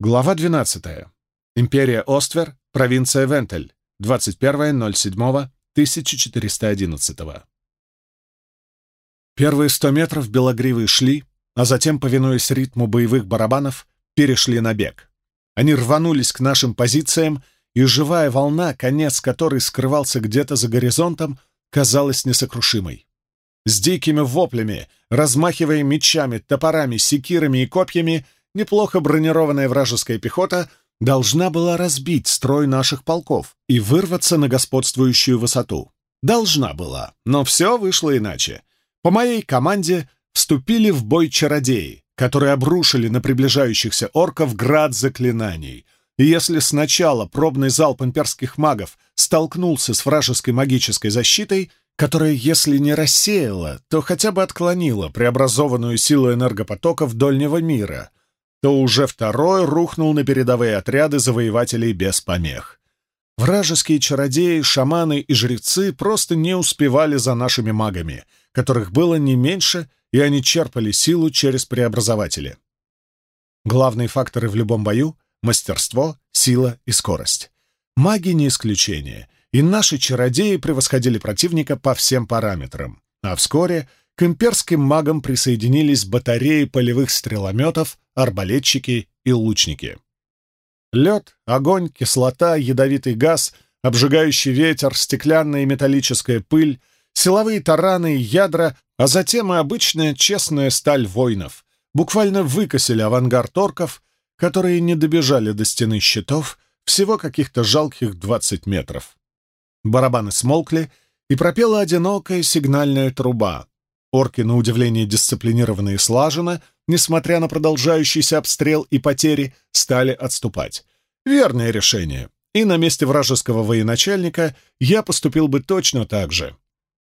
Глава 12. Империя Оствер, провинция Вентель, 21.07.1411. Первые сто метров белогривые шли, а затем, повинуясь ритму боевых барабанов, перешли на бег. Они рванулись к нашим позициям, и живая волна, конец которой скрывался где-то за горизонтом, казалась несокрушимой. С дикими воплями, размахивая мечами, топорами, секирами и копьями — неплохо бронированная вражеская пехота должна была разбить строй наших полков и вырваться на господствующую высоту. Должна была, но все вышло иначе. По моей команде вступили в бой чародеи, которые обрушили на приближающихся орков град заклинаний. И если сначала пробный залп имперских магов столкнулся с вражеской магической защитой, которая, если не рассеяла, то хотя бы отклонила преобразованную силу энергопотоков дольнего мира, то уже второй рухнул на передовые отряды завоевателей без помех. Вражеские чародеи, шаманы и жрецы просто не успевали за нашими магами, которых было не меньше, и они черпали силу через преобразователи. Главные факторы в любом бою — мастерство, сила и скорость. Маги не исключение, и наши чародеи превосходили противника по всем параметрам. А вскоре к имперским магам присоединились батареи полевых стрелометов, арбалетчики и лучники. Лед, огонь, кислота, ядовитый газ, обжигающий ветер, стеклянная и металлическая пыль, силовые тараны и ядра, а затем и обычная честная сталь воинов буквально выкосили авангард орков, которые не добежали до стены щитов всего каких-то жалких 20 метров. Барабаны смолкли, и пропела одинокая сигнальная труба. Орки, на удивление дисциплинированные и слаженно, несмотря на продолжающийся обстрел и потери, стали отступать. Верное решение. И на месте вражеского военачальника я поступил бы точно так же.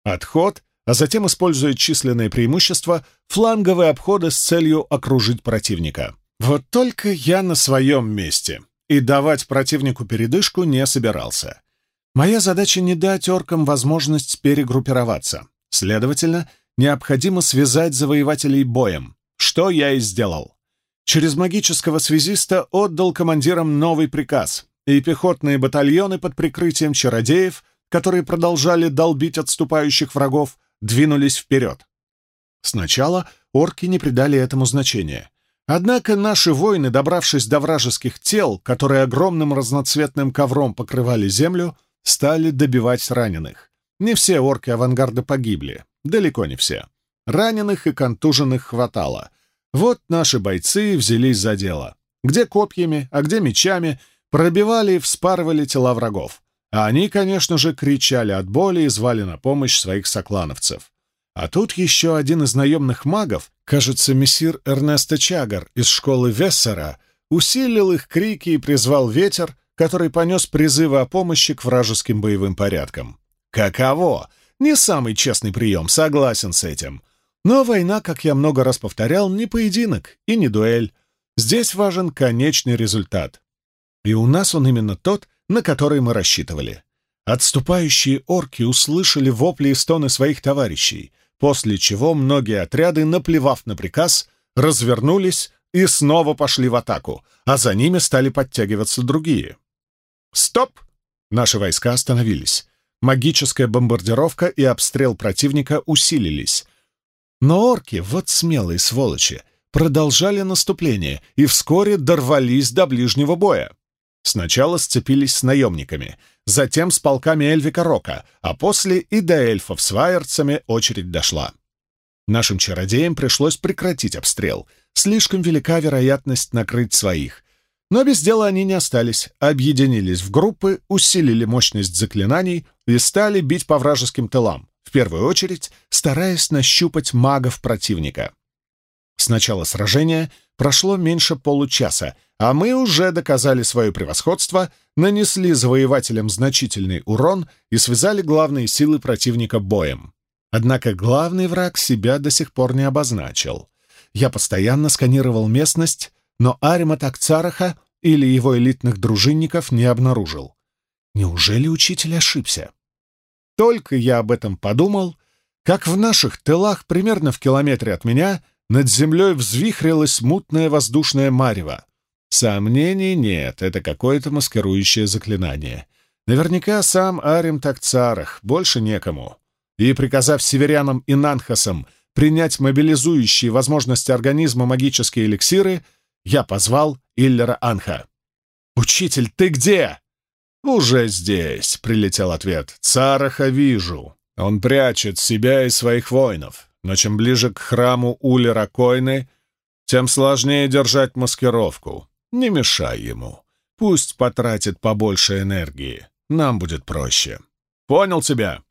Отход, а затем, используя численное преимущество, фланговые обходы с целью окружить противника. Вот только я на своем месте и давать противнику передышку не собирался. Моя задача не дать оркам возможность перегруппироваться. Следовательно, необходимо связать завоевателей боем, что я и сделал. Через магического связиста отдал командирам новый приказ, и пехотные батальоны под прикрытием чародеев, которые продолжали долбить отступающих врагов, двинулись вперед. Сначала орки не придали этому значения. Однако наши воины, добравшись до вражеских тел, которые огромным разноцветным ковром покрывали землю, стали добивать раненых. Не все орки авангарда погибли, Далеко не все. Раненых и контуженных хватало. Вот наши бойцы взялись за дело. Где копьями, а где мечами, пробивали и вспарывали тела врагов. А они, конечно же, кричали от боли и звали на помощь своих соклановцев. А тут еще один из наемных магов, кажется, мессир Эрнесто Чагар из школы Вессера, усилил их крики и призвал ветер, который понес призывы о помощи к вражеским боевым порядкам. Каково? Не самый честный прием, согласен с этим. Но война, как я много раз повторял, не поединок и не дуэль. Здесь важен конечный результат. И у нас он именно тот, на который мы рассчитывали. Отступающие орки услышали вопли и стоны своих товарищей, после чего многие отряды, наплевав на приказ, развернулись и снова пошли в атаку, а за ними стали подтягиваться другие. «Стоп!» Наши войска остановились. Магическая бомбардировка и обстрел противника усилились. Но орки, вот смелые сволочи, продолжали наступление и вскоре дорвались до ближнего боя. Сначала сцепились с наемниками, затем с полками Эльвика Рока, а после и до эльфов с вайерцами очередь дошла. Нашим чародеям пришлось прекратить обстрел. Слишком велика вероятность накрыть своих. Но без дела они не остались, объединились в группы, усилили мощность заклинаний и стали бить по вражеским тылам, в первую очередь стараясь нащупать магов противника. С начала сражения прошло меньше получаса, а мы уже доказали свое превосходство, нанесли завоевателям значительный урон и связали главные силы противника боем. Однако главный враг себя до сих пор не обозначил. Я постоянно сканировал местность, но Арима Такцараха или его элитных дружинников не обнаружил. Неужели учитель ошибся? Только я об этом подумал, как в наших тылах, примерно в километре от меня, над землей взвихрилась мутная воздушная марево. Сомнений нет, это какое-то маскирующее заклинание. Наверняка сам Арим Такцарах, больше некому. И, приказав северянам и нанхасам принять мобилизующие возможности организма магические эликсиры, я позвал Иллера Анха. «Учитель, ты где?» «Уже здесь», — прилетел ответ. «Цараха вижу. Он прячет себя и своих воинов. Но чем ближе к храму Улера Койны, тем сложнее держать маскировку. Не мешай ему. Пусть потратит побольше энергии. Нам будет проще. Понял тебя?»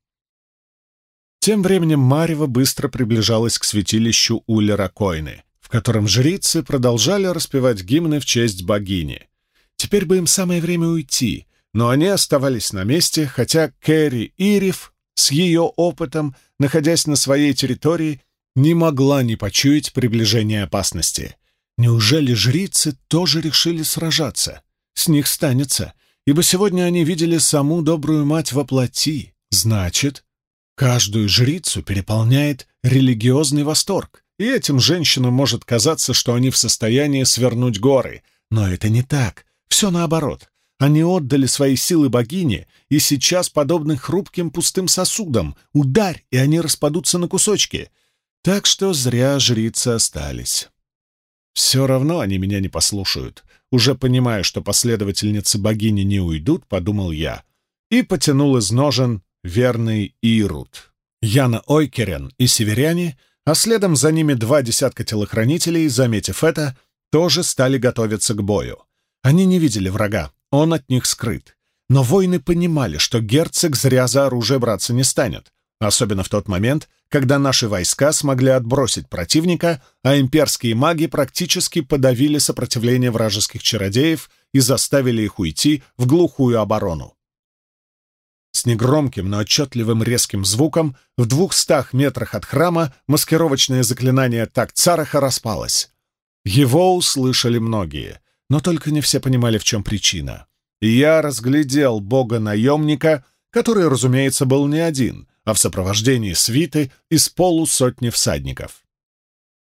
Тем временем Марева быстро приближалась к святилищу Улера Койны, в котором жрицы продолжали распевать гимны в честь богини. Теперь бы им самое время уйти, но они оставались на месте, хотя Кэрри Ириф с ее опытом, находясь на своей территории, не могла не почуять приближение опасности. Неужели жрицы тоже решили сражаться? С них станется, ибо сегодня они видели саму добрую мать во плоти. Значит, каждую жрицу переполняет религиозный восторг, и этим женщинам может казаться, что они в состоянии свернуть горы. Но это не так. Все наоборот. Они отдали свои силы богине, и сейчас подобны хрупким пустым сосудам. Ударь, и они распадутся на кусочки. Так что зря жрицы остались. Все равно они меня не послушают. Уже понимая, что последовательницы богини не уйдут, подумал я. И потянул из ножен верный Ирут. Яна Ойкерен и северяне, а следом за ними два десятка телохранителей, заметив это, тоже стали готовиться к бою. Они не видели врага, он от них скрыт. Но воины понимали, что герцог зря за оружие браться не станет, особенно в тот момент, когда наши войска смогли отбросить противника, а имперские маги практически подавили сопротивление вражеских чародеев и заставили их уйти в глухую оборону. С негромким, но отчетливым резким звуком в двухстах метрах от храма маскировочное заклинание Такцараха распалось. Его услышали многие — но только не все понимали, в чем причина. И я разглядел бога-наемника, который, разумеется, был не один, а в сопровождении свиты из полусотни всадников.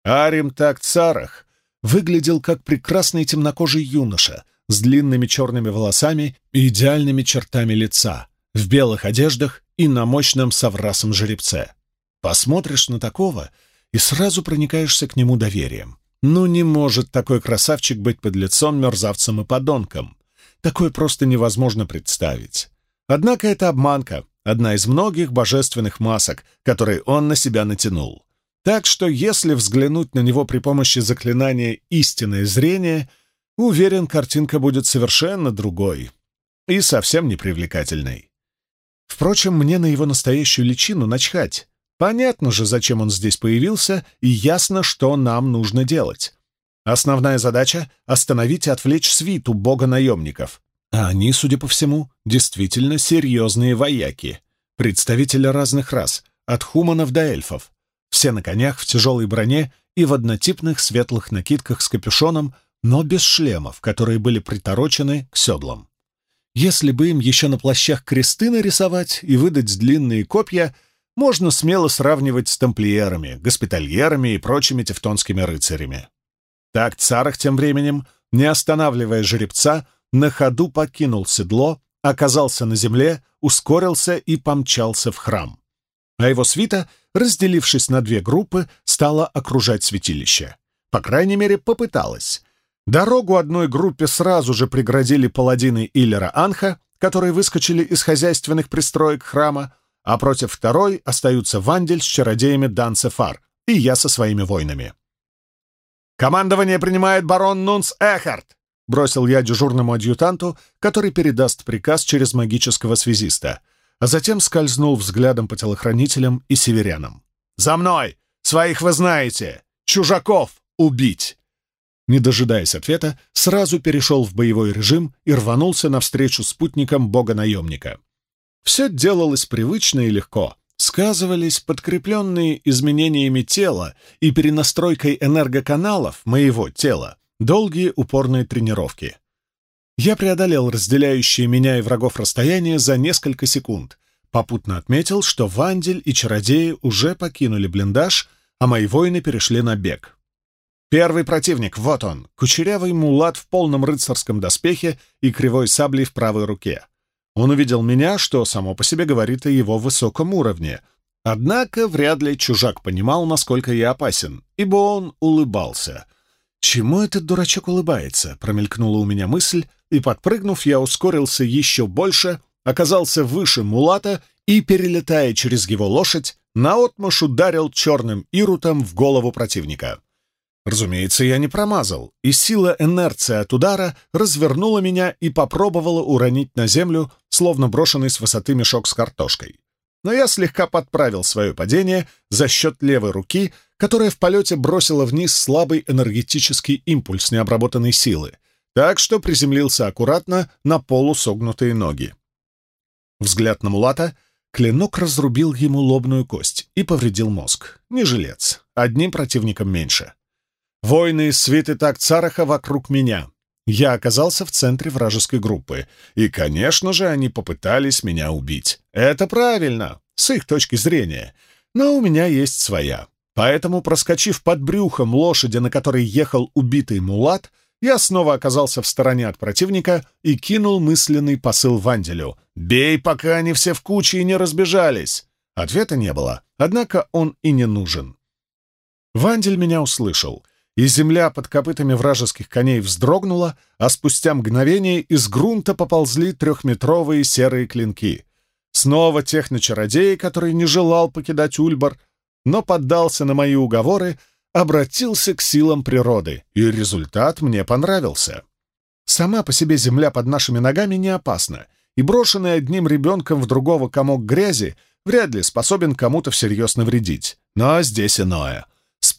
Арим Такцарах выглядел как прекрасный темнокожий юноша с длинными черными волосами и идеальными чертами лица, в белых одеждах и на мощном соврасом жеребце. Посмотришь на такого и сразу проникаешься к нему доверием. Ну не может такой красавчик быть под лицом мерзавцем и подонком. Такое просто невозможно представить. Однако это обманка, одна из многих божественных масок, которые он на себя натянул. Так что если взглянуть на него при помощи заклинания «Истинное зрение», уверен, картинка будет совершенно другой и совсем непривлекательной. Впрочем, мне на его настоящую личину начхать. Понятно же, зачем он здесь появился, и ясно, что нам нужно делать. Основная задача — остановить и отвлечь свиту бога наемников. А они, судя по всему, действительно серьезные вояки. Представители разных рас, от хуманов до эльфов. Все на конях, в тяжелой броне и в однотипных светлых накидках с капюшоном, но без шлемов, которые были приторочены к седлам. Если бы им еще на плащах кресты нарисовать и выдать длинные копья — можно смело сравнивать с тамплиерами, госпитальерами и прочими тевтонскими рыцарями. Так Царах тем временем, не останавливая жеребца, на ходу покинул седло, оказался на земле, ускорился и помчался в храм. А его свита, разделившись на две группы, стала окружать святилище. По крайней мере, попыталась. Дорогу одной группе сразу же преградили паладины Иллера Анха, которые выскочили из хозяйственных пристроек храма, а против второй остаются Вандель с чародеями Данцефар и я со своими воинами. «Командование принимает барон Нунс Эхард!» — бросил я дежурному адъютанту, который передаст приказ через магического связиста, а затем скользнул взглядом по телохранителям и северянам. «За мной! Своих вы знаете! Чужаков убить!» Не дожидаясь ответа, сразу перешел в боевой режим и рванулся навстречу спутникам бога-наемника. Все делалось привычно и легко. Сказывались подкрепленные изменениями тела и перенастройкой энергоканалов моего тела долгие упорные тренировки. Я преодолел разделяющие меня и врагов расстояние за несколько секунд. Попутно отметил, что Вандель и чародеи уже покинули блиндаж, а мои воины перешли на бег. Первый противник, вот он, кучерявый мулат в полном рыцарском доспехе и кривой саблей в правой руке. Он увидел меня, что само по себе говорит о его высоком уровне. Однако вряд ли чужак понимал, насколько я опасен, ибо он улыбался. «Чему этот дурачок улыбается?» — промелькнула у меня мысль, и, подпрыгнув, я ускорился еще больше, оказался выше мулата и, перелетая через его лошадь, наотмашь ударил черным ирутом в голову противника. Разумеется, я не промазал, и сила инерции от удара развернула меня и попробовала уронить на землю, словно брошенный с высоты мешок с картошкой. Но я слегка подправил свое падение за счет левой руки, которая в полете бросила вниз слабый энергетический импульс необработанной силы, так что приземлился аккуратно на полусогнутые ноги. Взгляд на Мулата, клинок разрубил ему лобную кость и повредил мозг. Не жилец, одним противником меньше. Воины из свиты так цараха вокруг меня. Я оказался в центре вражеской группы, и, конечно же, они попытались меня убить. Это правильно, с их точки зрения, но у меня есть своя. Поэтому, проскочив под брюхом лошади, на которой ехал убитый мулат, я снова оказался в стороне от противника и кинул мысленный посыл Ванделю. «Бей, пока они все в куче и не разбежались!» Ответа не было, однако он и не нужен. Вандель меня услышал, и земля под копытами вражеских коней вздрогнула, а спустя мгновение из грунта поползли трехметровые серые клинки. Снова техночародей, который не желал покидать Ульбар, но поддался на мои уговоры обратился к силам природы, и результат мне понравился. Сама по себе земля под нашими ногами не опасна, и брошенный одним ребенком в другого комок грязи вряд ли способен кому-то всерьез навредить. Но здесь иное.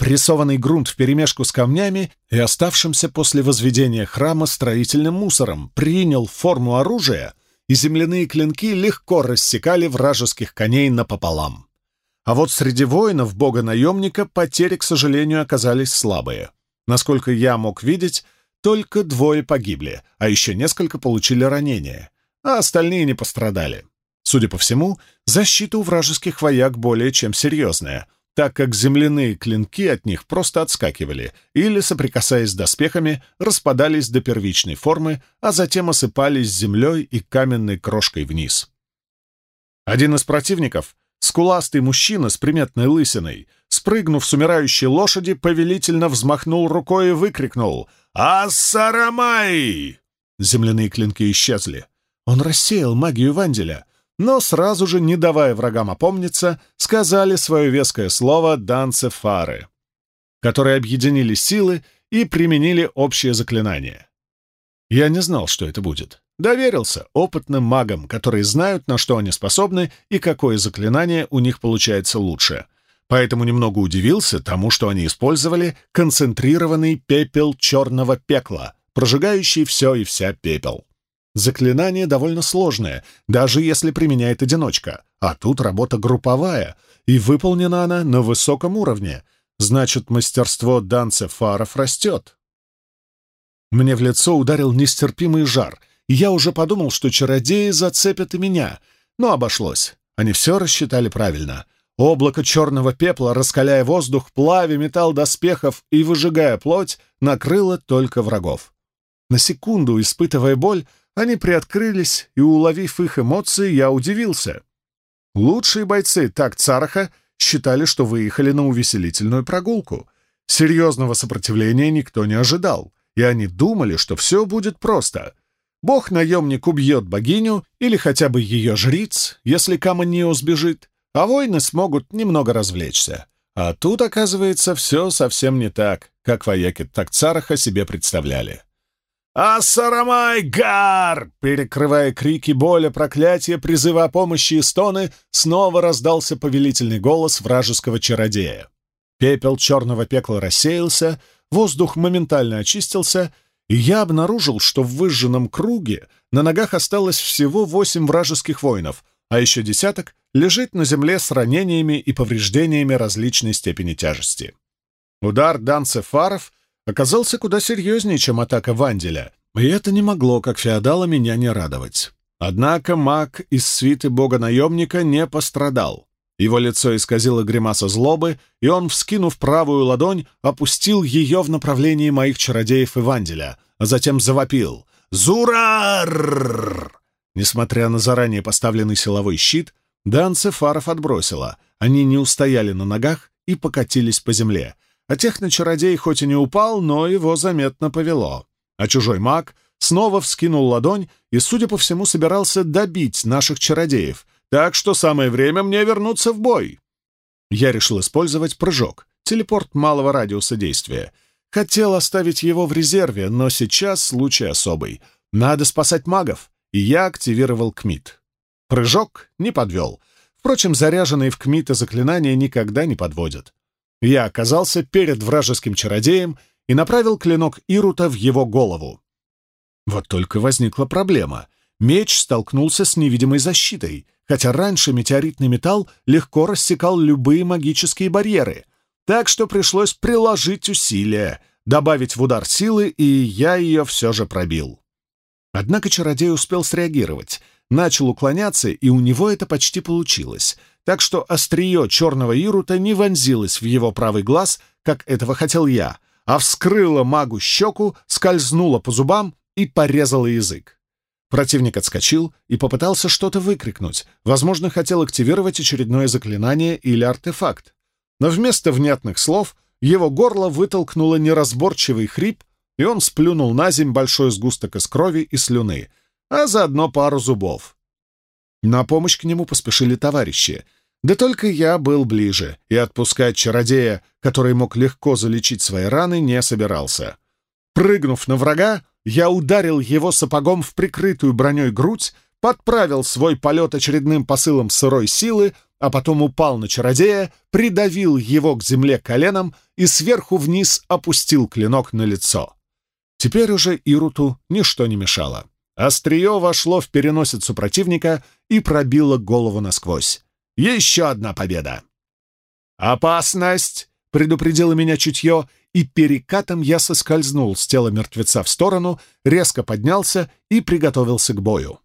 Спрессованный грунт вперемешку с камнями и оставшимся после возведения храма строительным мусором принял форму оружия, и земляные клинки легко рассекали вражеских коней напополам. А вот среди воинов бога-наемника потери, к сожалению, оказались слабые. Насколько я мог видеть, только двое погибли, а еще несколько получили ранения, а остальные не пострадали. Судя по всему, защита у вражеских вояк более чем серьезная, так как земляные клинки от них просто отскакивали или, соприкасаясь с доспехами, распадались до первичной формы, а затем осыпались землей и каменной крошкой вниз. Один из противников Скуластый мужчина с приметной лысиной, спрыгнув с умирающей лошади, повелительно взмахнул рукой и выкрикнул «Ассарамай!» Земляные клинки исчезли. Он рассеял магию Ванделя, но сразу же, не давая врагам опомниться, сказали свое веское слово «данцефары», которые объединили силы и применили общее заклинание. Я не знал, что это будет. Доверился опытным магам, которые знают, на что они способны и какое заклинание у них получается лучше. Поэтому немного удивился тому, что они использовали концентрированный пепел черного пекла, прожигающий все и вся пепел. Заклинание довольно сложное, даже если применяет одиночка, а тут работа групповая, и выполнена она на высоком уровне, значит, мастерство данцефаров растет. Мне в лицо ударил нестерпимый жар — я уже подумал, что чародеи зацепят и меня, но обошлось. Они все рассчитали правильно. Облако черного пепла, раскаляя воздух, плавя металл доспехов и выжигая плоть, накрыло только врагов. На секунду, испытывая боль, они приоткрылись, и, уловив их эмоции, я удивился. Лучшие бойцы так Цараха считали, что выехали на увеселительную прогулку. Серьезного сопротивления никто не ожидал, и они думали, что все будет просто. Бог-наемник убьет богиню или хотя бы ее жриц, если Каманио сбежит, а воины смогут немного развлечься. А тут, оказывается, все совсем не так, как вояки Такцараха себе представляли. «Ассарамай, гар!» Перекрывая крики боли, проклятия, призыва о помощи и стоны, снова раздался повелительный голос вражеского чародея. Пепел черного пекла рассеялся, воздух моментально очистился, и я обнаружил, что в выжженном круге на ногах осталось всего восемь вражеских воинов, а еще десяток лежит на земле с ранениями и повреждениями различной степени тяжести. Удар Данцефаров оказался куда серьезнее, чем атака Ванделя, и это не могло, как феодала, меня не радовать. Однако маг из свиты бога-наемника не пострадал, Его лицо исказило гримаса злобы, и он, вскинув правую ладонь, опустил ее в направлении моих чародеев и Ванделя, а затем завопил «Зурар!». Несмотря на заранее поставленный силовой щит, Данце фаров отбросило. Они не устояли на ногах и покатились по земле. А техночародей хоть и не упал, но его заметно повело. А чужой маг снова вскинул ладонь и, судя по всему, собирался добить наших чародеев, так что самое время мне вернуться в бой. Я решил использовать прыжок, телепорт малого радиуса действия. Хотел оставить его в резерве, но сейчас случай особый. Надо спасать магов, и я активировал КМИТ. Прыжок не подвел. Впрочем, заряженные в КМИТа заклинания никогда не подводят. Я оказался перед вражеским чародеем и направил клинок Ирута в его голову. Вот только возникла проблема. Меч столкнулся с невидимой защитой, хотя раньше метеоритный металл легко рассекал любые магические барьеры, так что пришлось приложить усилия, добавить в удар силы, и я ее все же пробил. Однако чародей успел среагировать, начал уклоняться, и у него это почти получилось, так что острие черного ирута не вонзилось в его правый глаз, как этого хотел я, а вскрыло магу щеку, скользнуло по зубам и порезало язык. Противник отскочил и попытался что-то выкрикнуть, возможно, хотел активировать очередное заклинание или артефакт. Но вместо внятных слов его горло вытолкнуло неразборчивый хрип, и он сплюнул на земь большой сгусток из крови и слюны, а заодно пару зубов. На помощь к нему поспешили товарищи. Да только я был ближе, и отпускать чародея, который мог легко залечить свои раны, не собирался. Прыгнув на врага, я ударил его сапогом в прикрытую броней грудь, подправил свой полет очередным посылом сырой силы, а потом упал на чародея, придавил его к земле коленом и сверху вниз опустил клинок на лицо. Теперь уже Ируту ничто не мешало. Острие вошло в переносицу противника и пробило голову насквозь. Еще одна победа! «Опасность!» — предупредило меня чутье, и перекатом я соскользнул с тела мертвеца в сторону, резко поднялся и приготовился к бою.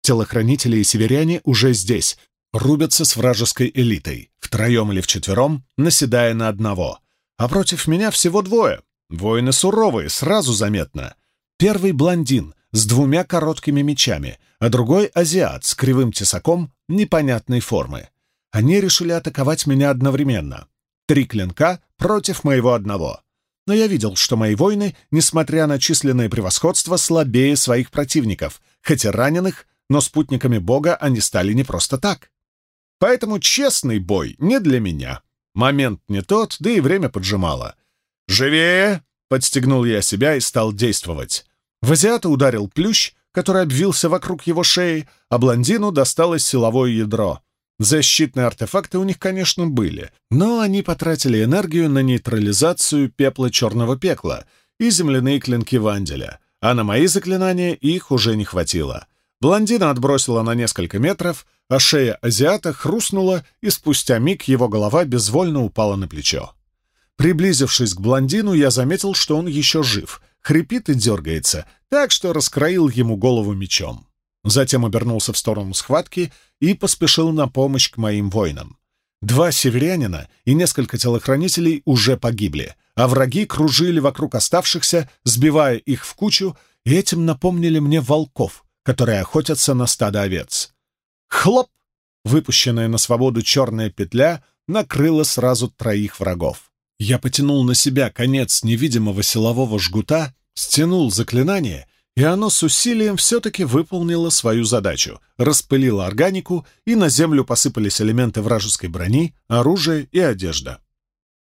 Телохранители и северяне уже здесь, рубятся с вражеской элитой, втроем или вчетвером, наседая на одного. А против меня всего двое. Воины суровые, сразу заметно. Первый блондин с двумя короткими мечами, а другой азиат с кривым тесаком непонятной формы. Они решили атаковать меня одновременно. Три клинка против моего одного но я видел, что мои воины, несмотря на численное превосходство, слабее своих противников, хотя раненых, но спутниками бога они стали не просто так. Поэтому честный бой не для меня. Момент не тот, да и время поджимало. «Живее!» — подстегнул я себя и стал действовать. В азиата ударил плющ, который обвился вокруг его шеи, а блондину досталось силовое ядро. Защитные артефакты у них, конечно, были, но они потратили энергию на нейтрализацию пепла черного пекла и земляные клинки Ванделя, а на мои заклинания их уже не хватило. Блондина отбросила на несколько метров, а шея азиата хрустнула, и спустя миг его голова безвольно упала на плечо. Приблизившись к блондину, я заметил, что он еще жив, хрипит и дергается, так что раскроил ему голову мечом. Затем обернулся в сторону схватки и поспешил на помощь к моим воинам. Два северянина и несколько телохранителей уже погибли, а враги кружили вокруг оставшихся, сбивая их в кучу, и этим напомнили мне волков, которые охотятся на стадо овец. Хлоп! Выпущенная на свободу черная петля накрыла сразу троих врагов. Я потянул на себя конец невидимого силового жгута, стянул заклинание и оно с усилием все-таки выполнило свою задачу, распылило органику, и на землю посыпались элементы вражеской брони, оружие и одежда.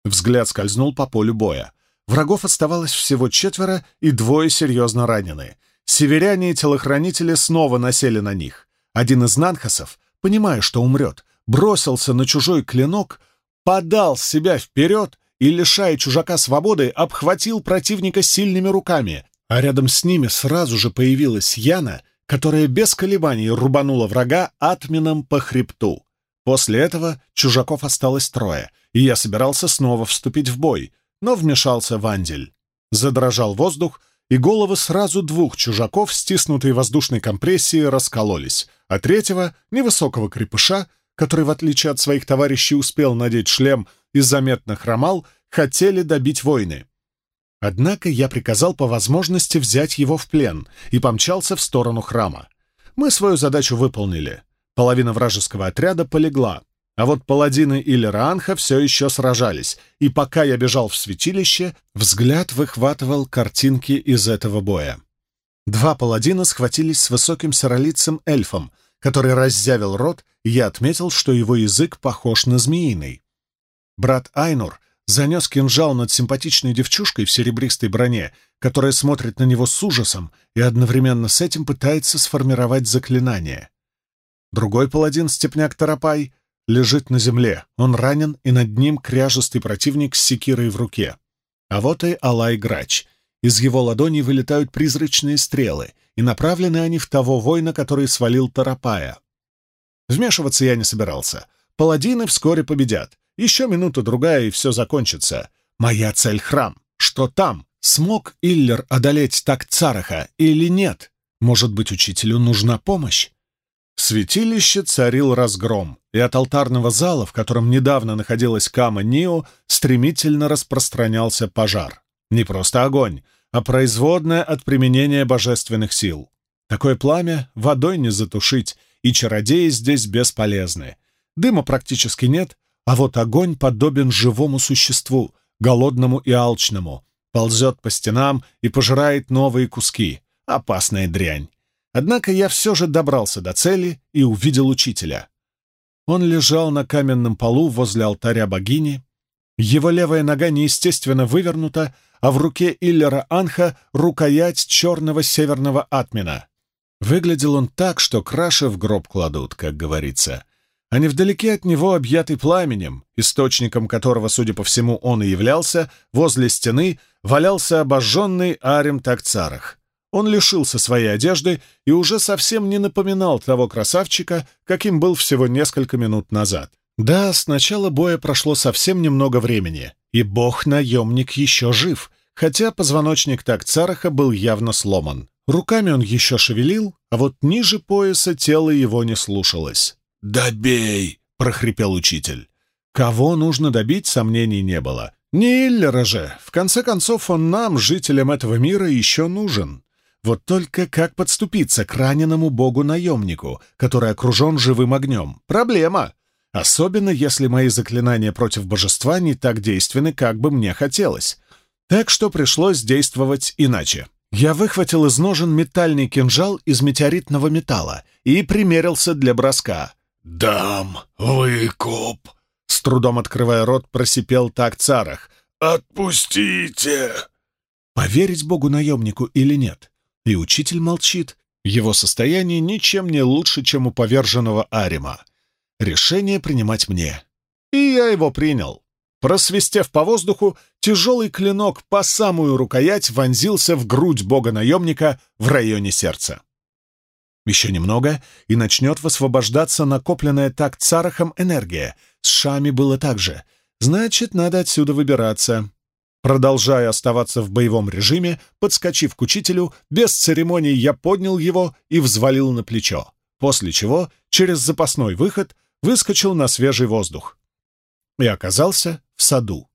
Взгляд скользнул по полю боя. Врагов оставалось всего четверо, и двое серьезно ранены. Северяне и телохранители снова насели на них. Один из нанхасов, понимая, что умрет, бросился на чужой клинок, подал себя вперед и, лишая чужака свободы, обхватил противника сильными руками, а рядом с ними сразу же появилась Яна, которая без колебаний рубанула врага атмином по хребту. После этого чужаков осталось трое, и я собирался снова вступить в бой, но вмешался Вандель. Задрожал воздух, и головы сразу двух чужаков, стиснутые воздушной компрессией, раскололись, а третьего, невысокого крепыша, который, в отличие от своих товарищей, успел надеть шлем и заметно хромал, хотели добить войны. Однако я приказал по возможности взять его в плен и помчался в сторону храма. Мы свою задачу выполнили. Половина вражеского отряда полегла, а вот паладины или Раанха все еще сражались, и пока я бежал в святилище, взгляд выхватывал картинки из этого боя. Два паладина схватились с высоким сиролицым эльфом, который раззявил рот, и я отметил, что его язык похож на змеиный. Брат Айнур занес кинжал над симпатичной девчушкой в серебристой броне, которая смотрит на него с ужасом и одновременно с этим пытается сформировать заклинание. Другой паладин, степняк Тарапай, лежит на земле. Он ранен, и над ним кряжестый противник с секирой в руке. А вот и Алай Грач. Из его ладони вылетают призрачные стрелы, и направлены они в того воина, который свалил Тарапая. Вмешиваться я не собирался. Паладины вскоре победят. Еще минута-другая, и все закончится. Моя цель — храм. Что там? Смог Иллер одолеть так Цараха или нет? Может быть, учителю нужна помощь? В святилище царил разгром, и от алтарного зала, в котором недавно находилась Кама Нио, стремительно распространялся пожар. Не просто огонь, а производное от применения божественных сил. Такое пламя водой не затушить, и чародеи здесь бесполезны. Дыма практически нет, а вот огонь подобен живому существу, голодному и алчному, ползет по стенам и пожирает новые куски. Опасная дрянь. Однако я все же добрался до цели и увидел учителя. Он лежал на каменном полу возле алтаря богини. Его левая нога неестественно вывернута, а в руке Иллера Анха рукоять черного северного атмина. Выглядел он так, что краши в гроб кладут, как говорится. А невдалеке от него, объятый пламенем, источником которого, судя по всему, он и являлся, возле стены валялся обожженный Арем Такцарах. Он лишился своей одежды и уже совсем не напоминал того красавчика, каким был всего несколько минут назад. Да, с начала боя прошло совсем немного времени, и бог-наемник еще жив, хотя позвоночник Такцараха был явно сломан. Руками он еще шевелил, а вот ниже пояса тело его не слушалось. «Добей!» — прохрипел учитель. Кого нужно добить, сомнений не было. Не Иллера же. В конце концов, он нам, жителям этого мира, еще нужен. Вот только как подступиться к раненому богу-наемнику, который окружен живым огнем? Проблема. Особенно, если мои заклинания против божества не так действенны, как бы мне хотелось. Так что пришлось действовать иначе. Я выхватил из ножен метальный кинжал из метеоритного металла и примерился для броска. «Дам выкуп!» С трудом открывая рот, просипел так царах. «Отпустите!» Поверить богу-наемнику или нет? И учитель молчит. Его состояние ничем не лучше, чем у поверженного Арима. Решение принимать мне. И я его принял. Просвистев по воздуху, тяжелый клинок по самую рукоять вонзился в грудь бога-наемника в районе сердца. Еще немного, и начнет высвобождаться накопленная так царахом энергия. С Шами было так же. Значит, надо отсюда выбираться. Продолжая оставаться в боевом режиме, подскочив к учителю, без церемоний я поднял его и взвалил на плечо, после чего через запасной выход выскочил на свежий воздух. И оказался в саду.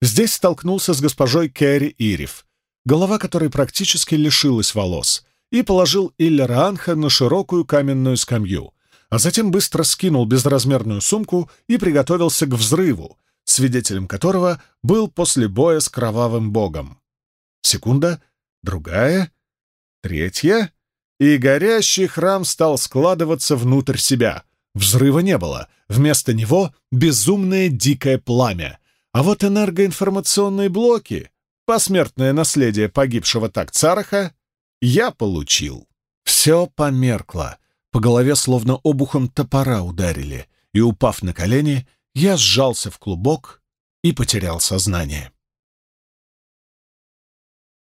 Здесь столкнулся с госпожой Кэрри Ириф, голова которой практически лишилась волос — и положил Иллера Анха на широкую каменную скамью, а затем быстро скинул безразмерную сумку и приготовился к взрыву, свидетелем которого был после боя с кровавым богом. Секунда, другая, третья, и горящий храм стал складываться внутрь себя. Взрыва не было, вместо него безумное дикое пламя. А вот энергоинформационные блоки, посмертное наследие погибшего так Цараха, я получил. Все померкло, по голове словно обухом топора ударили, и, упав на колени, я сжался в клубок и потерял сознание.